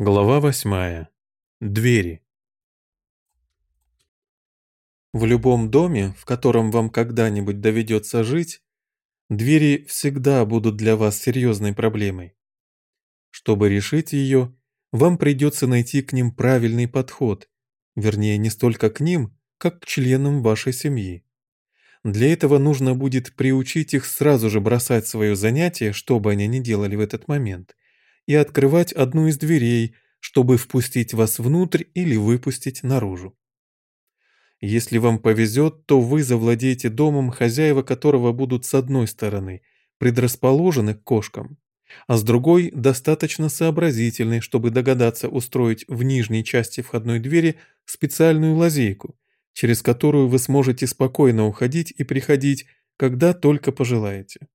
Глава восьмая. Двери. В любом доме, в котором вам когда-нибудь доведется жить, двери всегда будут для вас серьезной проблемой. Чтобы решить ее, вам придется найти к ним правильный подход, вернее не столько к ним, как к членам вашей семьи. Для этого нужно будет приучить их сразу же бросать свое занятие, что бы они ни делали в этот момент, и открывать одну из дверей, чтобы впустить вас внутрь или выпустить наружу. Если вам повезет, то вы завладеете домом, хозяева которого будут с одной стороны предрасположены к кошкам, а с другой достаточно сообразительны, чтобы догадаться устроить в нижней части входной двери специальную лазейку, через которую вы сможете спокойно уходить и приходить, когда только пожелаете.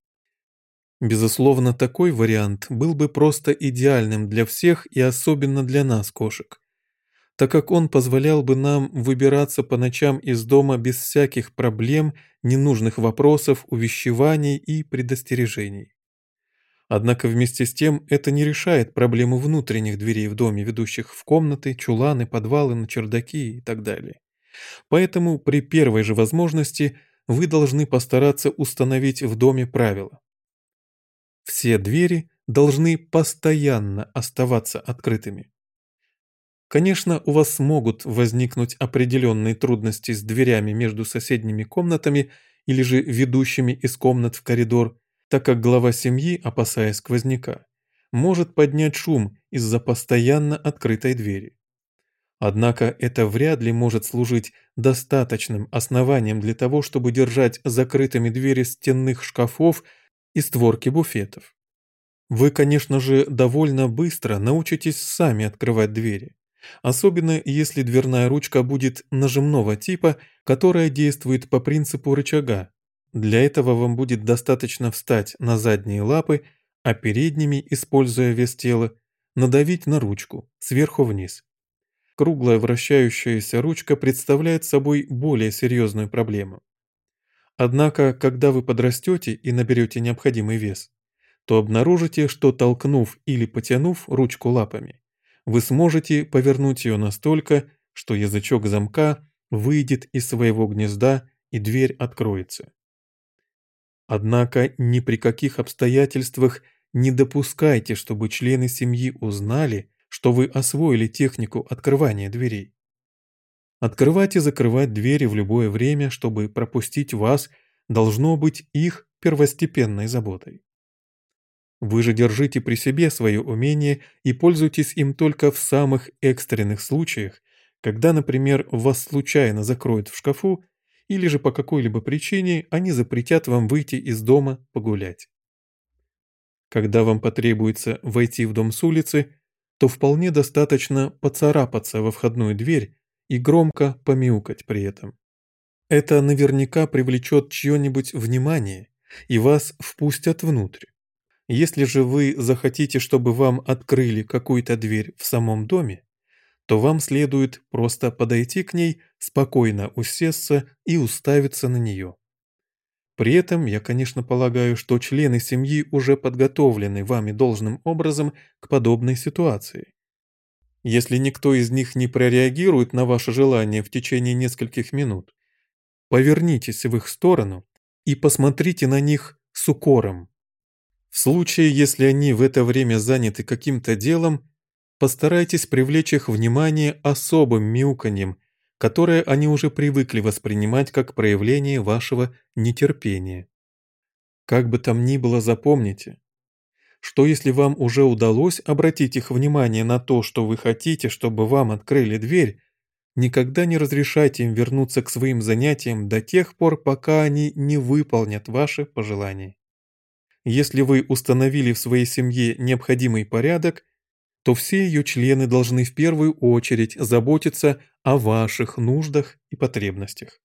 Безусловно, такой вариант был бы просто идеальным для всех и особенно для нас, кошек, так как он позволял бы нам выбираться по ночам из дома без всяких проблем, ненужных вопросов, увещеваний и предостережений. Однако вместе с тем это не решает проблему внутренних дверей в доме, ведущих в комнаты, чуланы, подвалы, на чердаки и так далее. Поэтому при первой же возможности вы должны постараться установить в доме правила. Все двери должны постоянно оставаться открытыми. Конечно, у вас могут возникнуть определенные трудности с дверями между соседними комнатами или же ведущими из комнат в коридор, так как глава семьи, опасаясь сквозняка, может поднять шум из-за постоянно открытой двери. Однако это вряд ли может служить достаточным основанием для того, чтобы держать закрытыми двери стенных шкафов и створки буфетов. Вы, конечно же, довольно быстро научитесь сами открывать двери, особенно если дверная ручка будет нажимного типа, которая действует по принципу рычага. Для этого вам будет достаточно встать на задние лапы, а передними, используя вес тела, надавить на ручку сверху вниз. Круглая вращающаяся ручка представляет собой более серьезную проблему. Однако, когда вы подрастете и наберете необходимый вес, то обнаружите, что толкнув или потянув ручку лапами, вы сможете повернуть ее настолько, что язычок замка выйдет из своего гнезда и дверь откроется. Однако ни при каких обстоятельствах не допускайте, чтобы члены семьи узнали, что вы освоили технику открывания дверей. Открывать и закрывать двери в любое время, чтобы пропустить вас, должно быть их первостепенной заботой. Вы же держите при себе свое умение и пользуйтесь им только в самых экстренных случаях, когда, например, вас случайно закроют в шкафу, или же по какой-либо причине они запретят вам выйти из дома погулять. Когда вам потребуется войти в дом с улицы, то вполне достаточно поцарапаться во входную дверь и громко помяукать при этом. Это наверняка привлечет чье-нибудь внимание, и вас впустят внутрь. Если же вы захотите, чтобы вам открыли какую-то дверь в самом доме, то вам следует просто подойти к ней, спокойно усесться и уставиться на нее. При этом я, конечно, полагаю, что члены семьи уже подготовлены вами должным образом к подобной ситуации. Если никто из них не прореагирует на ваше желание в течение нескольких минут, повернитесь в их сторону и посмотрите на них с укором. В случае, если они в это время заняты каким-то делом, постарайтесь привлечь их внимание особым мяуканьем, которое они уже привыкли воспринимать как проявление вашего нетерпения. Как бы там ни было, запомните, что если вам уже удалось обратить их внимание на то, что вы хотите, чтобы вам открыли дверь, никогда не разрешайте им вернуться к своим занятиям до тех пор, пока они не выполнят ваши пожелания. Если вы установили в своей семье необходимый порядок, то все ее члены должны в первую очередь заботиться о ваших нуждах и потребностях.